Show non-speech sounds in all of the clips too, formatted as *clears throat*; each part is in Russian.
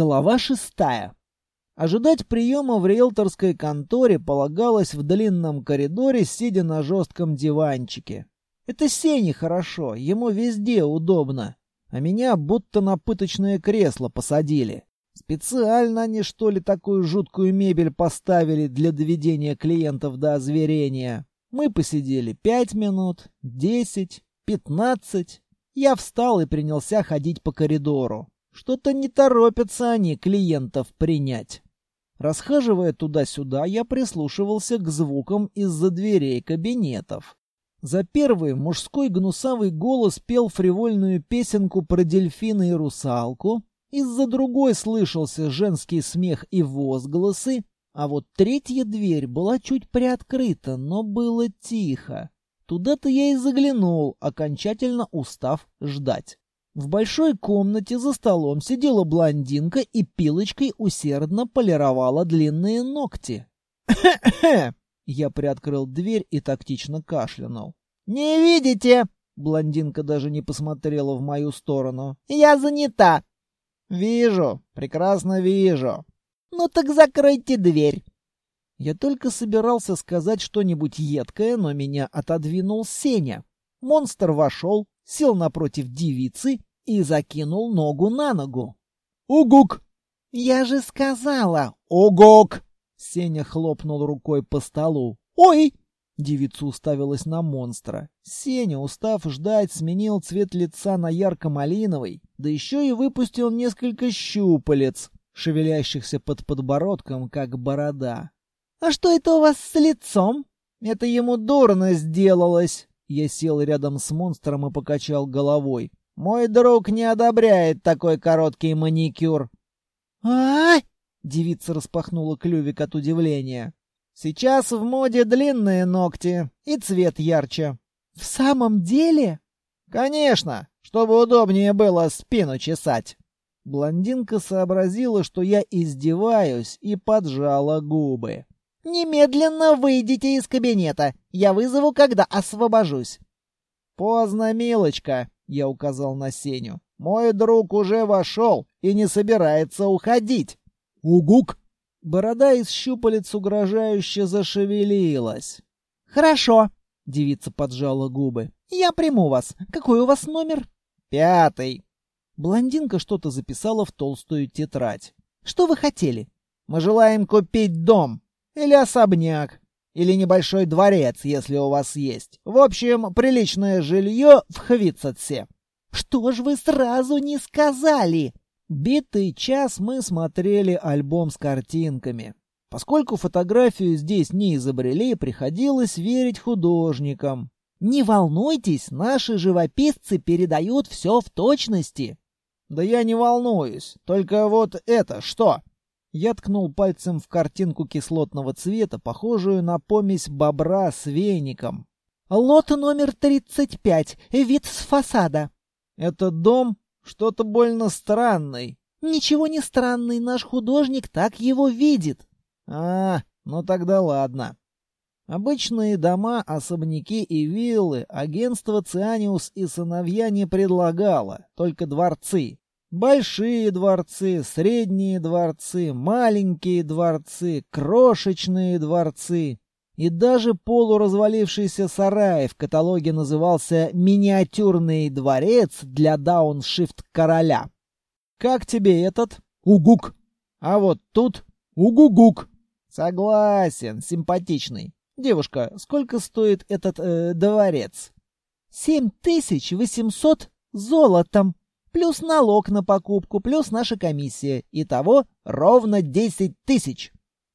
Глава шестая. Ожидать приема в риэлторской конторе полагалось в длинном коридоре, сидя на жестком диванчике. Это Сене хорошо, ему везде удобно. А меня будто на пыточное кресло посадили. Специально они, что ли, такую жуткую мебель поставили для доведения клиентов до озверения. Мы посидели пять минут, десять, пятнадцать. Я встал и принялся ходить по коридору. Что-то не торопятся они клиентов принять. Расхаживая туда-сюда, я прислушивался к звукам из-за дверей кабинетов. За первый мужской гнусавый голос пел фривольную песенку про дельфина и русалку, из-за другой слышался женский смех и возгласы, а вот третья дверь была чуть приоткрыта, но было тихо. Туда-то я и заглянул, окончательно устав ждать. В большой комнате за столом сидела блондинка и пилочкой усердно полировала длинные ногти. *clears throat* Я приоткрыл дверь и тактично кашлянул. «Не видите?» Блондинка даже не посмотрела в мою сторону. «Я занята». «Вижу, прекрасно вижу». «Ну так закройте дверь». Я только собирался сказать что-нибудь едкое, но меня отодвинул Сеня. Монстр вошел, сел напротив девицы и закинул ногу на ногу. «Угук!» «Я же сказала!» «Угук!» Сеня хлопнул рукой по столу. «Ой!» Девица уставилась на монстра. Сеня, устав ждать, сменил цвет лица на ярко-малиновый, да еще и выпустил несколько щупалец, шевелящихся под подбородком, как борода. «А что это у вас с лицом?» «Это ему дурно сделалось!» Я сел рядом с монстром и покачал головой. Мой друг не одобряет такой короткий маникюр. А, девица распахнула клювик от удивления. Сейчас в моде длинные ногти и цвет ярче. В самом деле? Конечно, чтобы удобнее было спину чесать. Блондинка сообразила, что я издеваюсь, и поджала губы. «Немедленно выйдите из кабинета. Я вызову, когда освобожусь». «Поздно, милочка», я указал на Сеню. «Мой друг уже вошел и не собирается уходить». «Угук!» Борода из щупалец угрожающе зашевелилась. «Хорошо», — девица поджала губы. «Я приму вас. Какой у вас номер?» «Пятый». Блондинка что-то записала в толстую тетрадь. «Что вы хотели?» «Мы желаем купить дом. Или особняк. Или небольшой дворец, если у вас есть. В общем, приличное жилье в Хвицатсе. Что ж вы сразу не сказали? Битый час мы смотрели альбом с картинками. Поскольку фотографию здесь не изобрели, приходилось верить художникам. Не волнуйтесь, наши живописцы передают все в точности. Да я не волнуюсь. Только вот это что? Я ткнул пальцем в картинку кислотного цвета, похожую на помесь бобра с веником. «Лот номер 35. Вид с фасада». «Этот дом что-то больно странный». «Ничего не странный, наш художник так его видит». «А, ну тогда ладно». Обычные дома, особняки и виллы агентство «Цианиус и сыновья» не предлагало, только дворцы. Большие дворцы, средние дворцы, маленькие дворцы, крошечные дворцы. И даже полуразвалившийся сарай в каталоге назывался «Миниатюрный дворец для дауншифт короля». «Как тебе этот?» «Угук». «А вот тут?» «Угугук». «Согласен, симпатичный. Девушка, сколько стоит этот э, дворец?» «Семь тысяч восемьсот золотом», Плюс налог на покупку, плюс наша комиссия. Итого ровно десять тысяч.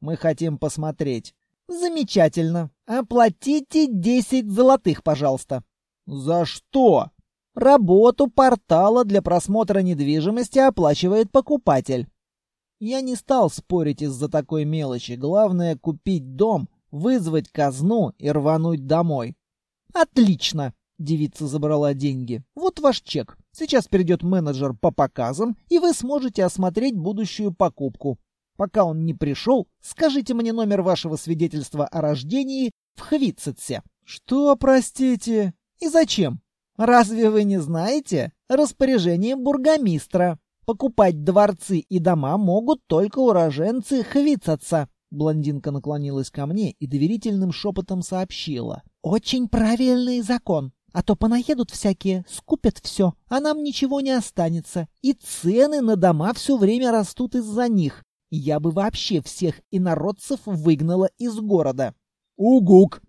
Мы хотим посмотреть. Замечательно. Оплатите десять золотых, пожалуйста. За что? Работу портала для просмотра недвижимости оплачивает покупатель. Я не стал спорить из-за такой мелочи. Главное купить дом, вызвать казну и рвануть домой. Отлично. Девица забрала деньги. Вот ваш чек. Сейчас придет менеджер по показам, и вы сможете осмотреть будущую покупку. Пока он не пришел, скажите мне номер вашего свидетельства о рождении в Хвицетсе. Что, простите? И зачем? Разве вы не знаете? Распоряжение бургомистра. Покупать дворцы и дома могут только уроженцы Хвицаца. Блондинка наклонилась ко мне и доверительным шепотом сообщила. «Очень правильный закон. А то понаедут всякие, скупят все, а нам ничего не останется. И цены на дома все время растут из-за них. Я бы вообще всех инородцев выгнала из города. Угук!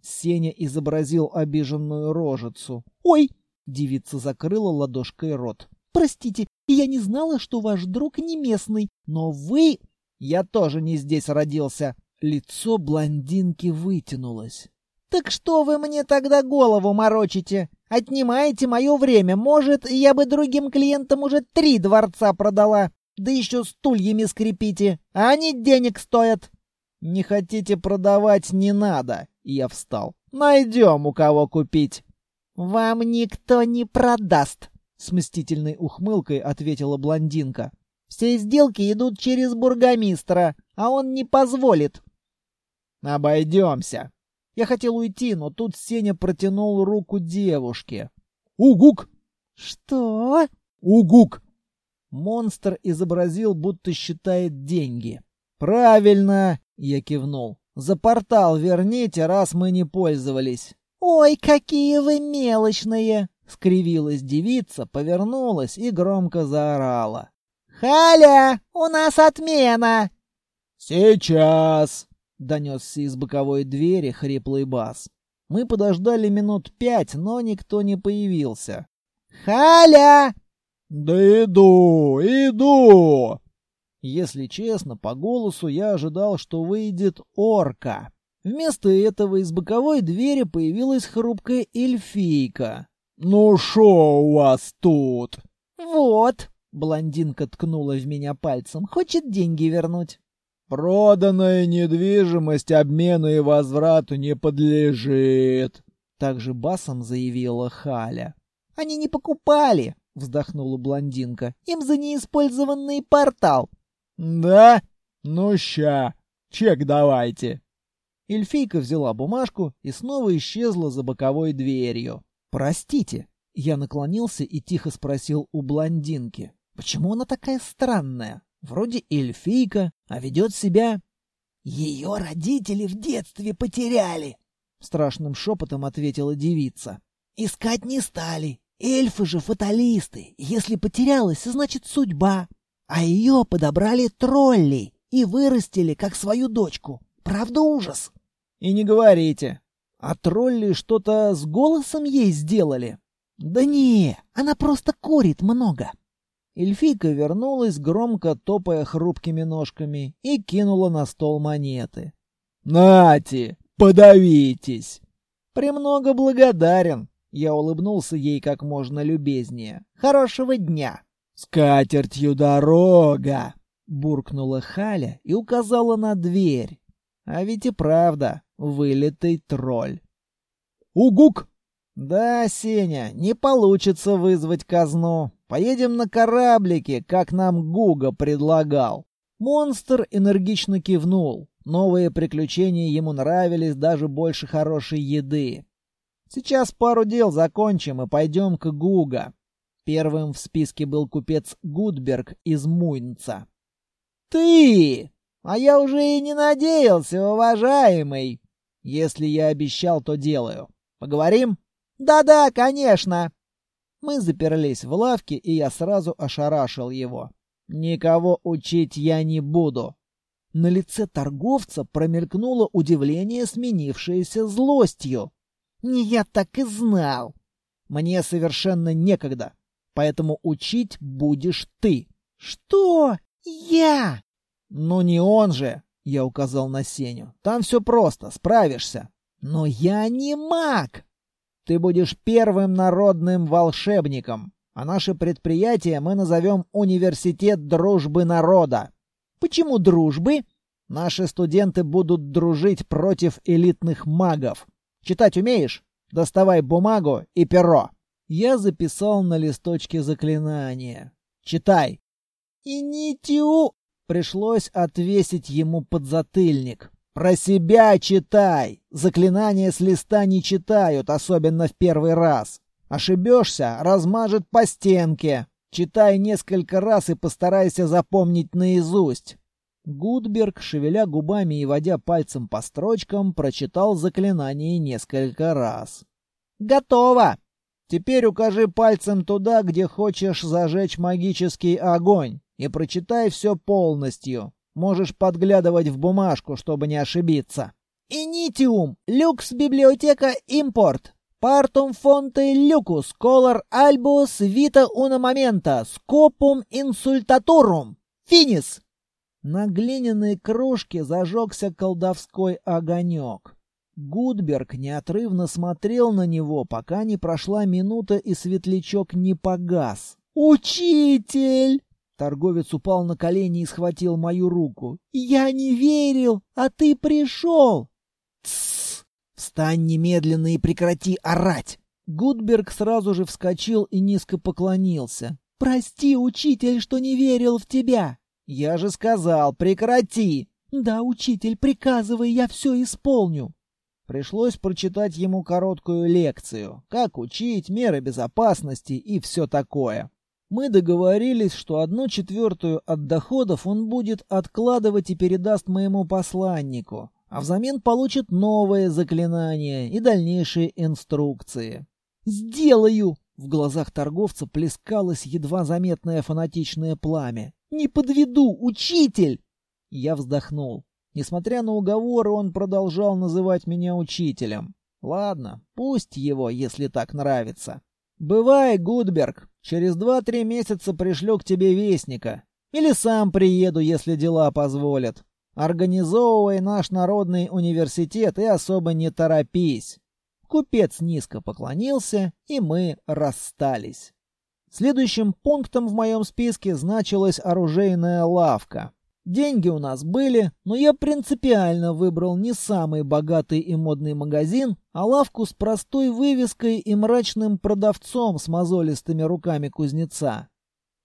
Сеня изобразил обиженную рожицу. Ой! Девица закрыла ладошкой рот. Простите, я не знала, что ваш друг не местный, но вы... Я тоже не здесь родился. Лицо блондинки вытянулось. «Так что вы мне тогда голову морочите? Отнимаете мое время. Может, я бы другим клиентам уже три дворца продала. Да еще стульями скрипите. А они денег стоят». «Не хотите продавать, не надо». Я встал. «Найдем, у кого купить». «Вам никто не продаст», — с мстительной ухмылкой ответила блондинка. «Все сделки идут через бургомистра, а он не позволит». «Обойдемся», я хотел уйти, но тут Сеня протянул руку девушке. «Угук!» «Что?» «Угук!» Монстр изобразил, будто считает деньги. «Правильно!» — я кивнул. «За портал верните, раз мы не пользовались». «Ой, какие вы мелочные!» — скривилась девица, повернулась и громко заорала. «Халя, у нас отмена!» «Сейчас!» — донесся из боковой двери хриплый бас. Мы подождали минут пять, но никто не появился. «Халя!» «Да иду, иду!» Если честно, по голосу я ожидал, что выйдет орка. Вместо этого из боковой двери появилась хрупкая эльфийка. «Ну шо у вас тут?» «Вот!» — блондинка ткнула в меня пальцем. «Хочет деньги вернуть». Проданная недвижимость обмену и возврату не подлежит, также басом заявила Халя. Они не покупали, вздохнула блондинка. Им за неиспользованный портал. Да? Ну ща. Чек давайте. Эльфийка взяла бумажку и снова исчезла за боковой дверью. Простите, я наклонился и тихо спросил у блондинки: "Почему она такая странная?" Вроде эльфийка, а ведет себя... Ее родители в детстве потеряли, страшным шепотом ответила девица. Искать не стали. Эльфы же фаталисты. Если потерялась, значит судьба. А ее подобрали тролли и вырастили как свою дочку. Правда ужас? И не говорите. А тролли что-то с голосом ей сделали? Да не, она просто курит много. Эльфийка вернулась, громко топая хрупкими ножками, и кинула на стол монеты. «Нати, подавитесь!» «Премного благодарен!» Я улыбнулся ей как можно любезнее. «Хорошего дня!» «С катертью дорога!» Буркнула Халя и указала на дверь. А ведь и правда, вылитый тролль. «Угук!» «Да, Сеня, не получится вызвать казну. Поедем на кораблике, как нам Гуга предлагал». Монстр энергично кивнул. Новые приключения ему нравились даже больше хорошей еды. «Сейчас пару дел закончим и пойдем к Гуга». Первым в списке был купец Гудберг из Муйнца. «Ты! А я уже и не надеялся, уважаемый. Если я обещал, то делаю. Поговорим?» «Да-да, конечно!» Мы заперлись в лавке, и я сразу ошарашил его. «Никого учить я не буду!» На лице торговца промелькнуло удивление, сменившееся злостью. «Не я так и знал!» «Мне совершенно некогда, поэтому учить будешь ты!» «Что? Я?» «Ну не он же!» — я указал на Сеню. «Там все просто, справишься!» «Но я не маг!» Ты будешь первым народным волшебником, а наше предприятие мы назовем Университет дружбы народа. Почему дружбы? Наши студенты будут дружить против элитных магов. Читать умеешь? Доставай бумагу и перо. Я записал на листочке заклинание. Читай. Инитиу пришлось отвесить ему подзатыльник. Про себя читай. Заклинания с листа не читают, особенно в первый раз. Ошибешься — размажет по стенке. Читай несколько раз и постарайся запомнить наизусть. Гудберг, шевеля губами и водя пальцем по строчкам, прочитал заклинание несколько раз. «Готово! Теперь укажи пальцем туда, где хочешь зажечь магический огонь, и прочитай все полностью. Можешь подглядывать в бумажку, чтобы не ошибиться». «Инитиум! Люкс библиотека импорт! Партум фонте люкус колор альбус вита уна момента скопум инсультатурум! Финис!» На глиняной кружке зажегся колдовской огонек. Гудберг неотрывно смотрел на него, пока не прошла минута и светлячок не погас. «Учитель!» Торговец упал на колени и схватил мою руку. «Я не верил, а ты пришел!» «Тссс! Встань немедленно и прекрати орать!» Гудберг сразу же вскочил и низко поклонился. «Прости, учитель, что не верил в тебя!» «Я же сказал, прекрати!» «Да, учитель, приказывай, я все исполню!» Пришлось прочитать ему короткую лекцию, как учить, меры безопасности и все такое. Мы договорились, что одну четвертую от доходов он будет откладывать и передаст моему посланнику, а взамен получит новые заклинания и дальнейшие инструкции. «Сделаю!» В глазах торговца плескалось едва заметное фанатичное пламя. «Не подведу, учитель!» Я вздохнул. Несмотря на уговоры, он продолжал называть меня учителем. Ладно, пусть его, если так нравится. «Бывай, Гудберг. Через два-три месяца пришлю к тебе вестника. Или сам приеду, если дела позволят. Организовывай наш народный университет и особо не торопись». Купец низко поклонился, и мы расстались. Следующим пунктом в моем списке значилась оружейная лавка. Деньги у нас были, но я принципиально выбрал не самый богатый и модный магазин, а лавку с простой вывеской и мрачным продавцом с мозолистыми руками кузнеца.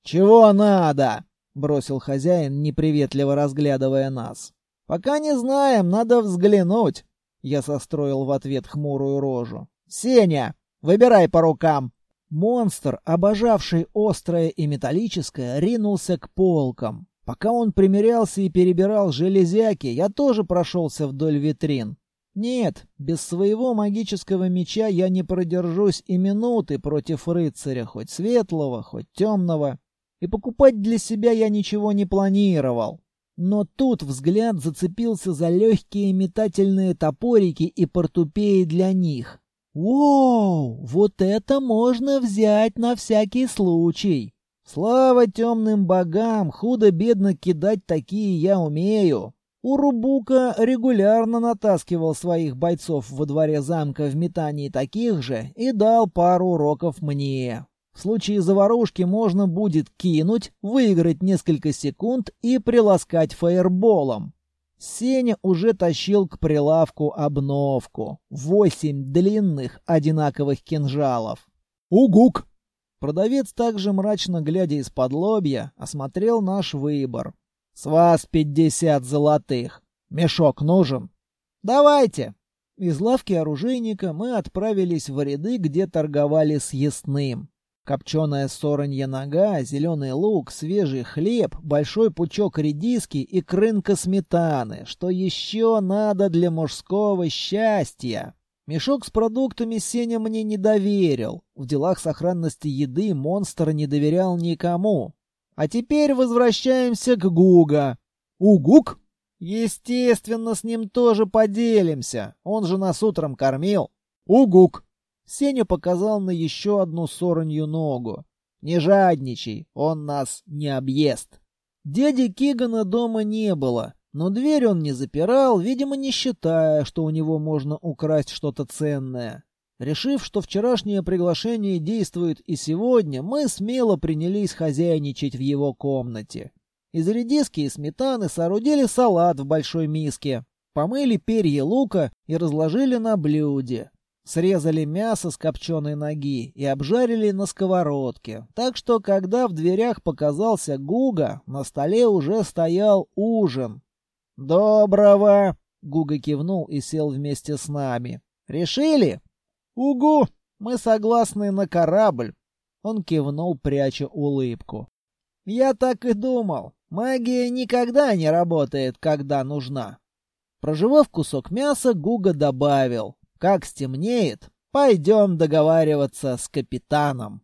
«Чего надо?» — бросил хозяин, неприветливо разглядывая нас. «Пока не знаем, надо взглянуть», — я состроил в ответ хмурую рожу. «Сеня, выбирай по рукам!» Монстр, обожавший острое и металлическое, ринулся к полкам. Пока он примерялся и перебирал железяки, я тоже прошелся вдоль витрин. Нет, без своего магического меча я не продержусь и минуты против рыцаря, хоть светлого, хоть темного. И покупать для себя я ничего не планировал. Но тут взгляд зацепился за легкие метательные топорики и портупеи для них. «Воу! Вот это можно взять на всякий случай!» «Слава темным богам! Худо-бедно кидать такие я умею!» Урубука регулярно натаскивал своих бойцов во дворе замка в метании таких же и дал пару уроков мне. В случае заварушки можно будет кинуть, выиграть несколько секунд и приласкать фаерболом. Сеня уже тащил к прилавку обновку. Восемь длинных одинаковых кинжалов. «Угук!» Продавец также мрачно глядя из-под лобья осмотрел наш выбор. «С вас пятьдесят золотых. Мешок нужен?» «Давайте!» Из лавки оружейника мы отправились в ряды, где торговали с ясным. Копченая соронья нога, зеленый лук, свежий хлеб, большой пучок редиски и крынка сметаны. Что еще надо для мужского счастья? Мешок с продуктами Сеня мне не доверил. В делах сохранности еды монстр не доверял никому. А теперь возвращаемся к Гуга. Угук? Естественно, с ним тоже поделимся. Он же нас утром кормил. Угук. Сеня показал на еще одну соронью ногу. «Не жадничай, он нас не объест». Дяди Кигана дома не было, но дверь он не запирал, видимо, не считая, что у него можно украсть что-то ценное. Решив, что вчерашнее приглашение действует и сегодня, мы смело принялись хозяйничать в его комнате. Из редиски и сметаны соорудили салат в большой миске, помыли перья лука и разложили на блюде. Срезали мясо с копченой ноги и обжарили на сковородке. Так что, когда в дверях показался Гуга, на столе уже стоял ужин. «Доброго!» — Гуга кивнул и сел вместе с нами. «Решили?» «Угу! Мы согласны на корабль». Он кивнул, пряча улыбку. «Я так и думал. Магия никогда не работает, когда нужна». Прожевав кусок мяса, Гуга добавил. «Как стемнеет, пойдем договариваться с капитаном».